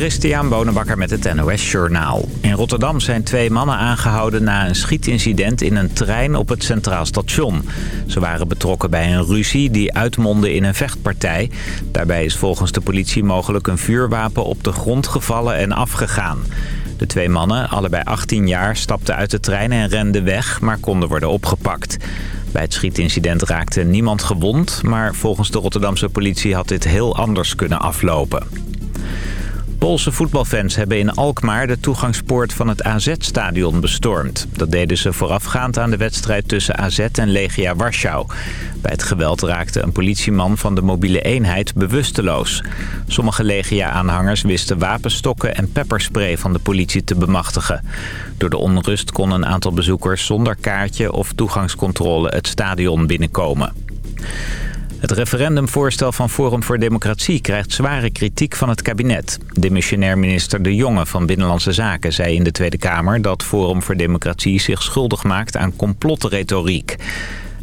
Christian Bonenbakker met het NOS Journaal. In Rotterdam zijn twee mannen aangehouden na een schietincident in een trein op het Centraal Station. Ze waren betrokken bij een ruzie die uitmondde in een vechtpartij. Daarbij is volgens de politie mogelijk een vuurwapen op de grond gevallen en afgegaan. De twee mannen, allebei 18 jaar, stapten uit de trein en renden weg, maar konden worden opgepakt. Bij het schietincident raakte niemand gewond, maar volgens de Rotterdamse politie had dit heel anders kunnen aflopen. Poolse voetbalfans hebben in Alkmaar de toegangspoort van het AZ-stadion bestormd. Dat deden ze voorafgaand aan de wedstrijd tussen AZ en Legia Warschau. Bij het geweld raakte een politieman van de mobiele eenheid bewusteloos. Sommige Legia-aanhangers wisten wapenstokken en pepperspray van de politie te bemachtigen. Door de onrust kon een aantal bezoekers zonder kaartje of toegangscontrole het stadion binnenkomen. Het referendumvoorstel van Forum voor Democratie krijgt zware kritiek van het kabinet. Demissionair minister De Jonge van Binnenlandse Zaken zei in de Tweede Kamer... dat Forum voor Democratie zich schuldig maakt aan complotretoriek.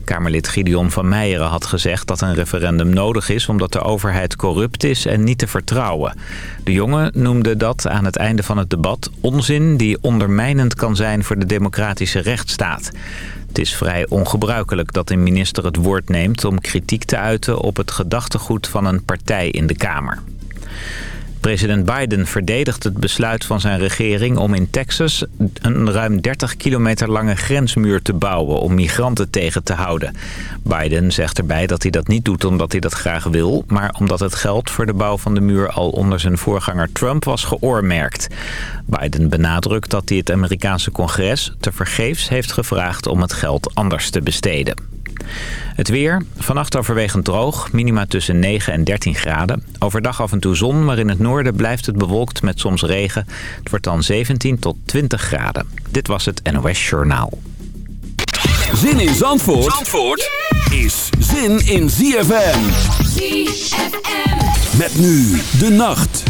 Kamerlid Gideon van Meijeren had gezegd dat een referendum nodig is... omdat de overheid corrupt is en niet te vertrouwen. De jongen noemde dat aan het einde van het debat onzin... die ondermijnend kan zijn voor de democratische rechtsstaat. Het is vrij ongebruikelijk dat een minister het woord neemt... om kritiek te uiten op het gedachtegoed van een partij in de Kamer. President Biden verdedigt het besluit van zijn regering om in Texas een ruim 30 kilometer lange grensmuur te bouwen om migranten tegen te houden. Biden zegt erbij dat hij dat niet doet omdat hij dat graag wil, maar omdat het geld voor de bouw van de muur al onder zijn voorganger Trump was geoormerkt. Biden benadrukt dat hij het Amerikaanse congres tevergeefs heeft gevraagd om het geld anders te besteden. Het weer, vannacht overwegend droog, minima tussen 9 en 13 graden. Overdag af en toe zon, maar in het noorden blijft het bewolkt met soms regen. Het wordt dan 17 tot 20 graden. Dit was het NOS Journaal. Zin in Zandvoort, Zandvoort is zin in ZFM. ZFM. Met nu de nacht.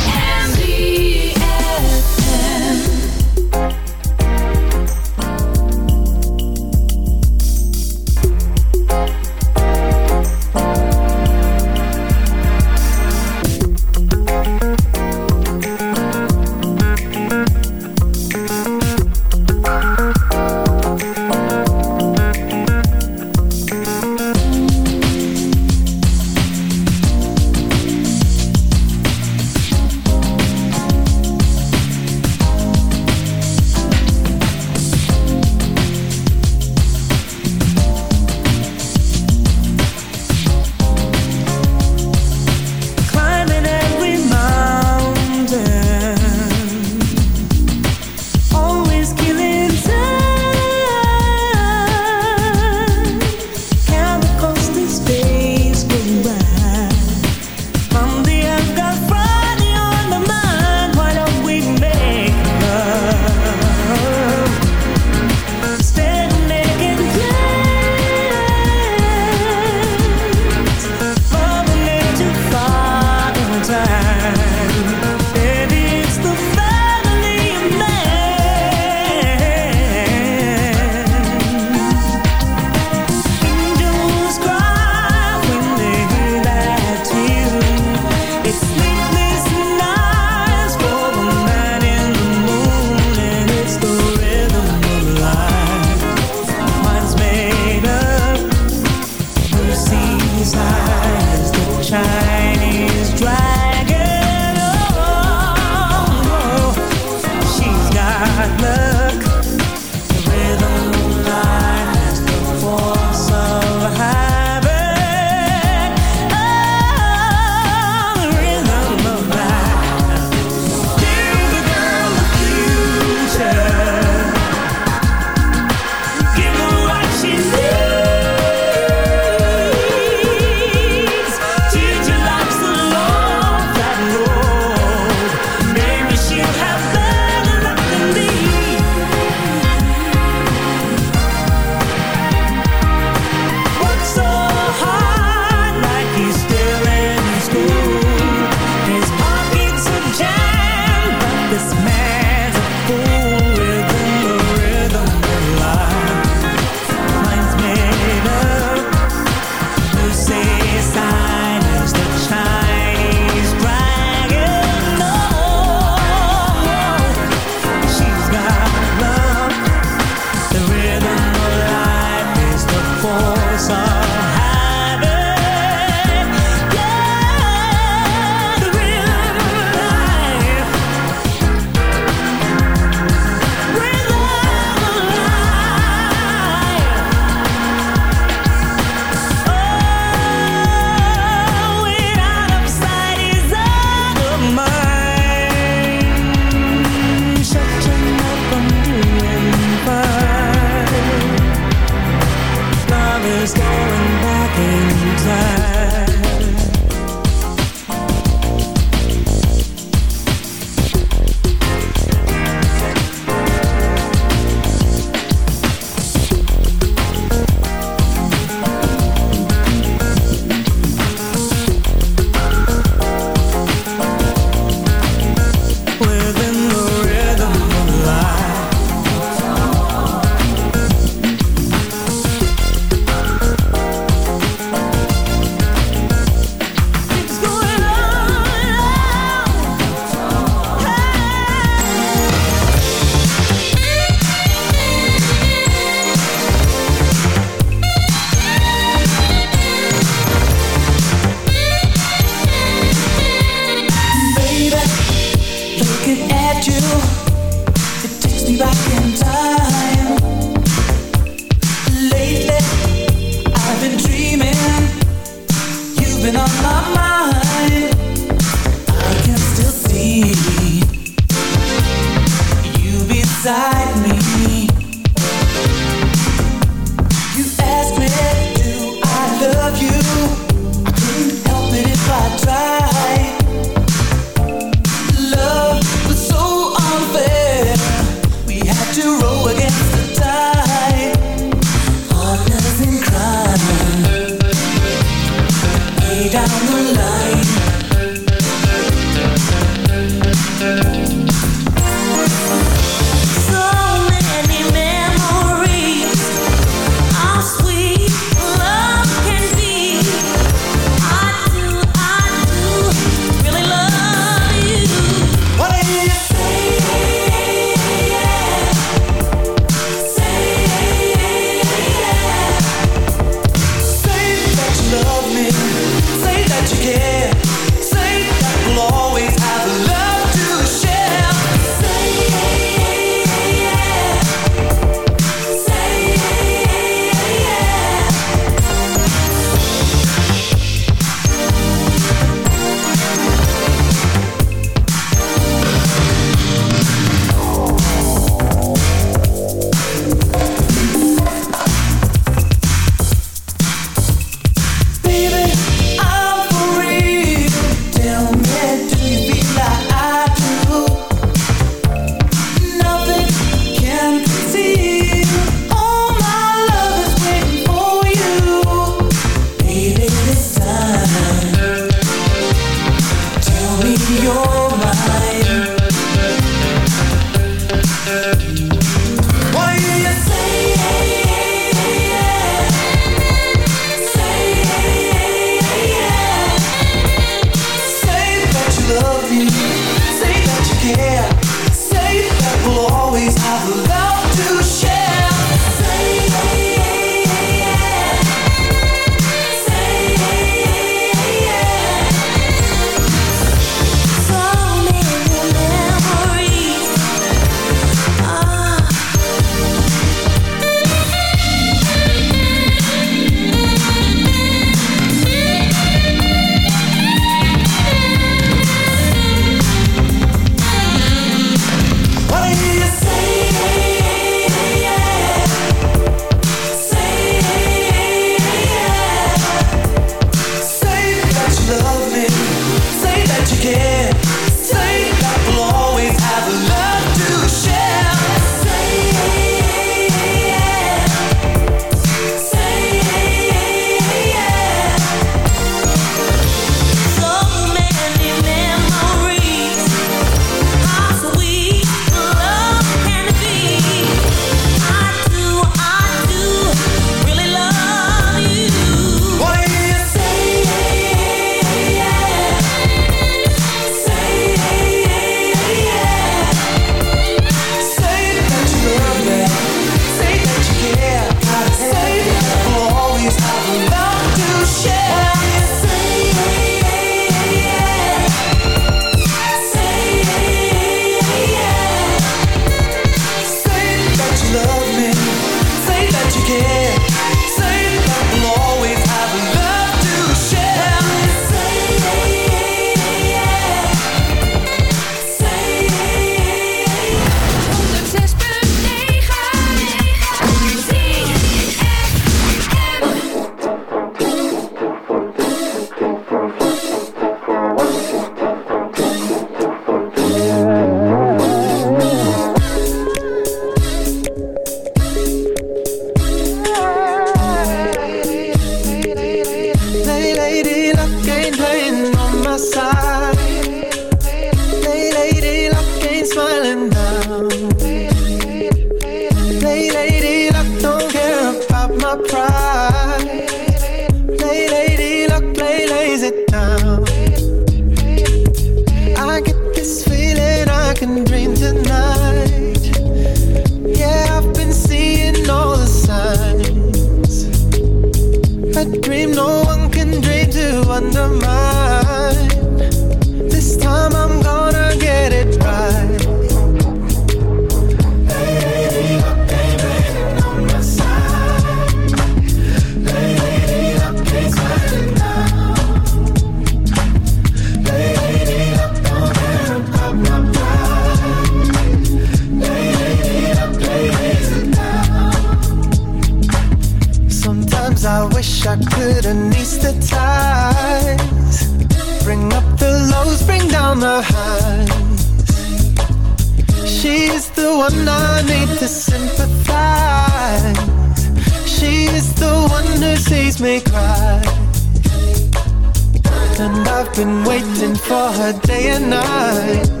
for her day and night.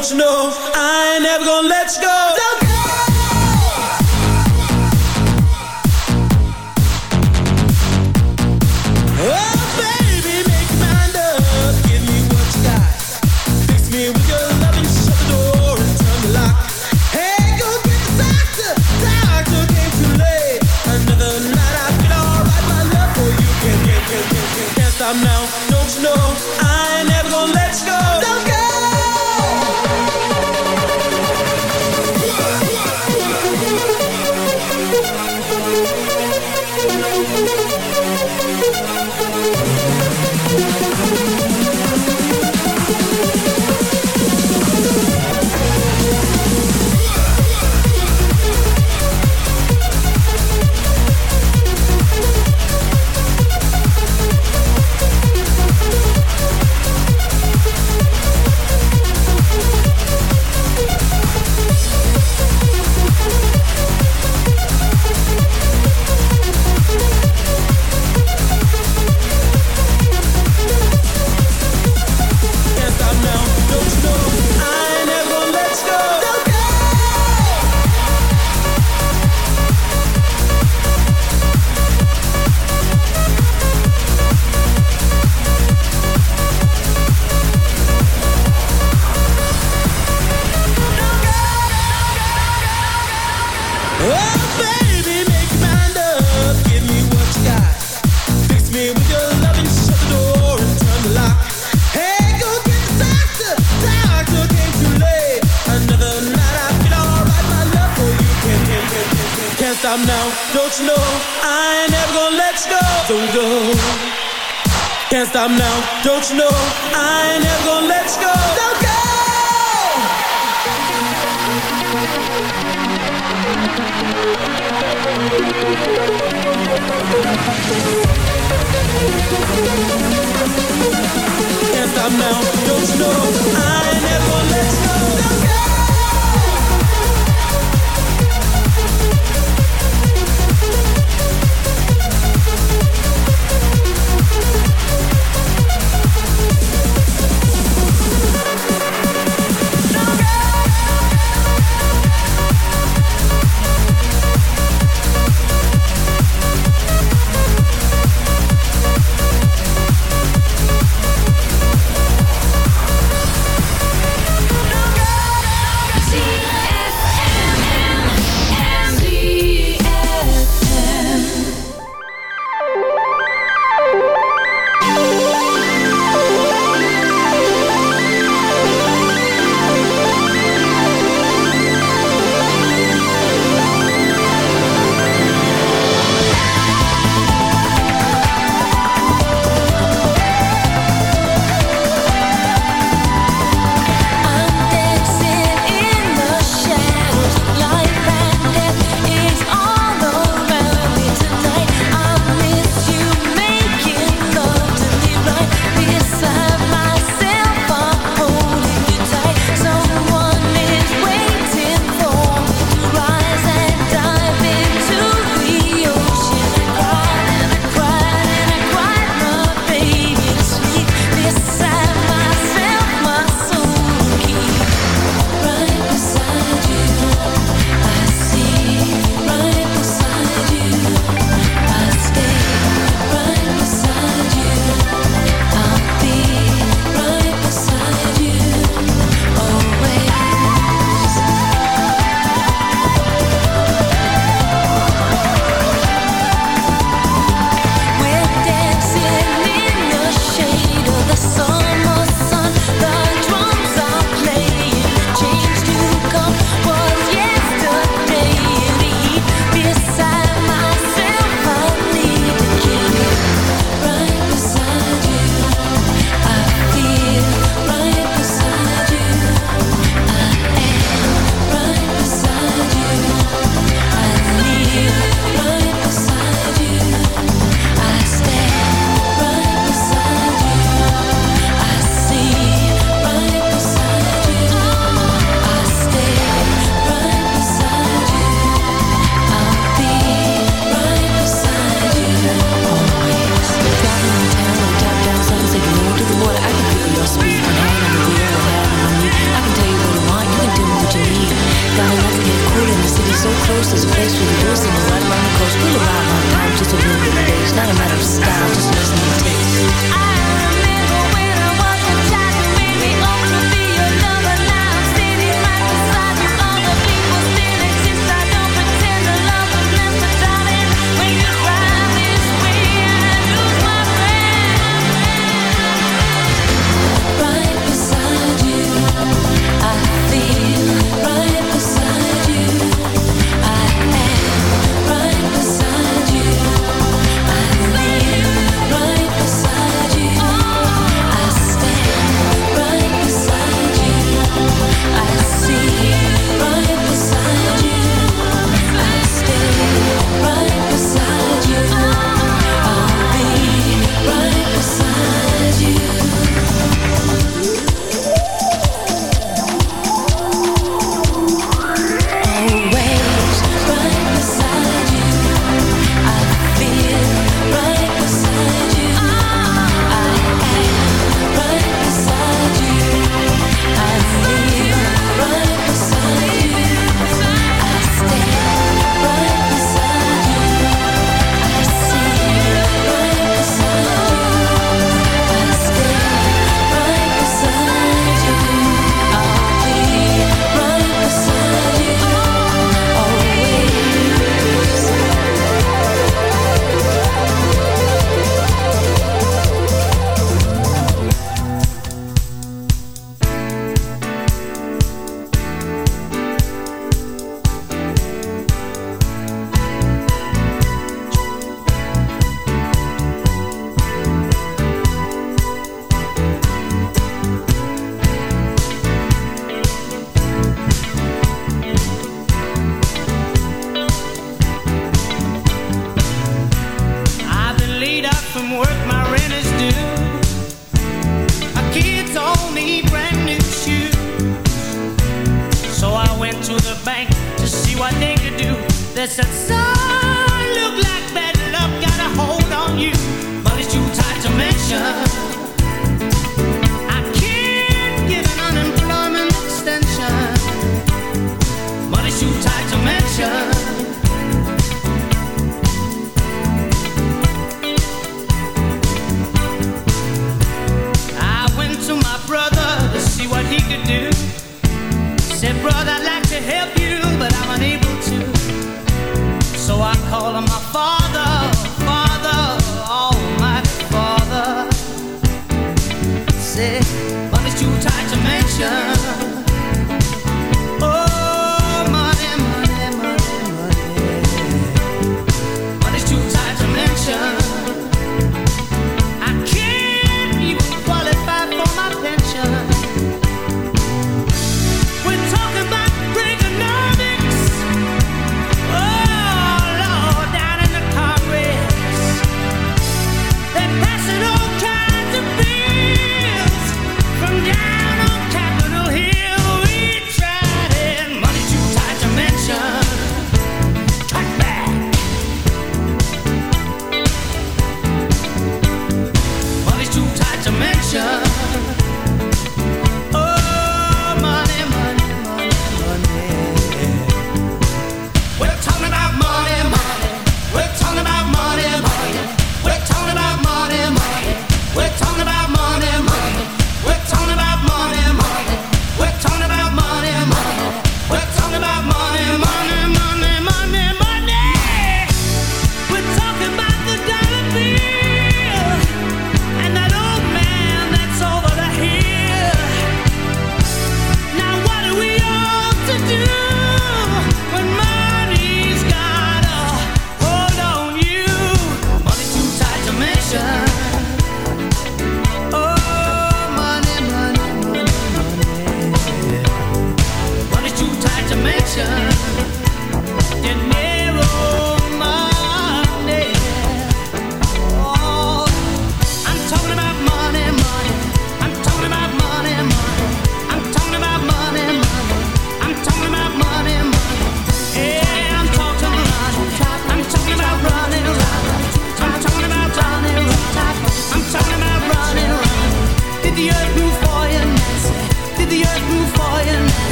Don't you know